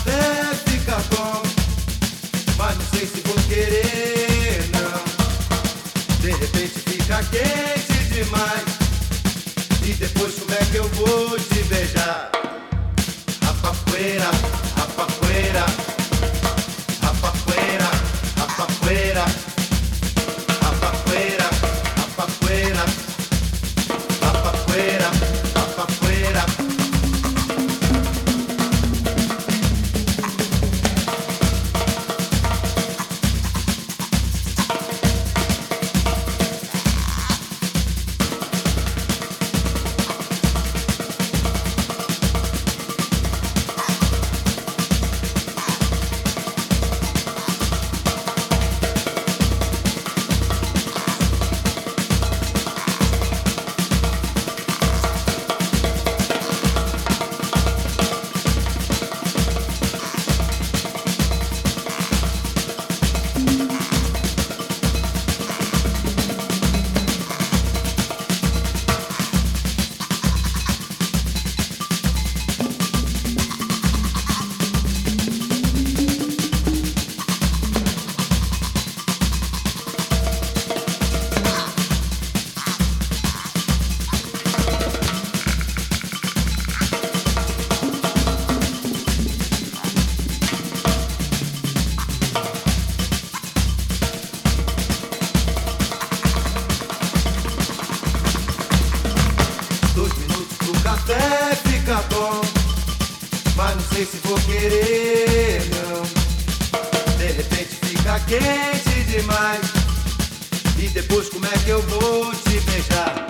até fica bom, mas não sei se vou querer, não. De repente fica quente demais, e depois como é que eu vou te beijar? A papoeira. Fica bom. Mas não sei se vou querer, não. De repente fica quente demais. E depois como é que eu vou te beijar?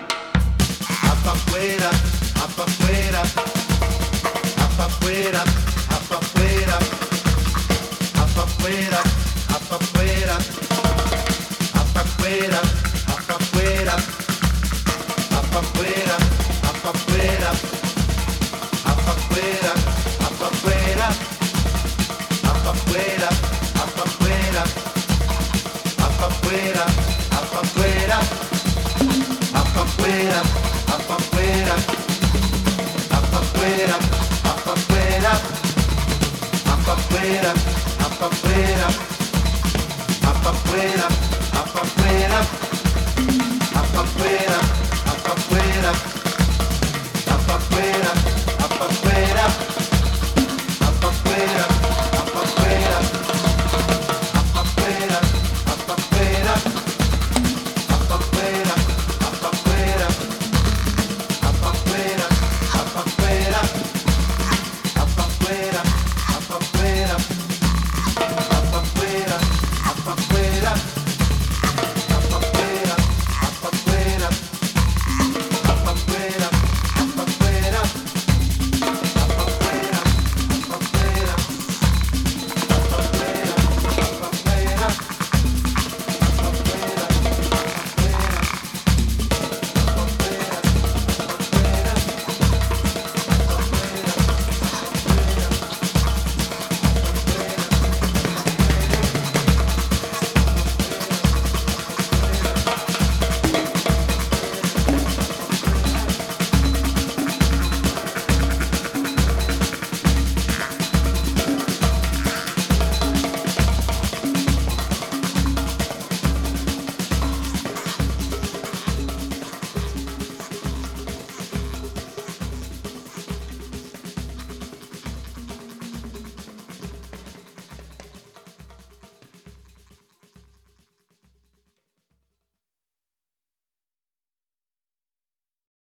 A papoeira, a papoeira, a papoeira, a papoeira, a papoeira, a papoeira, a papoeira, a papoeira. A papoeira, a papoeira, a a papoeira, a papoeira, a papoeira, a papoeira, a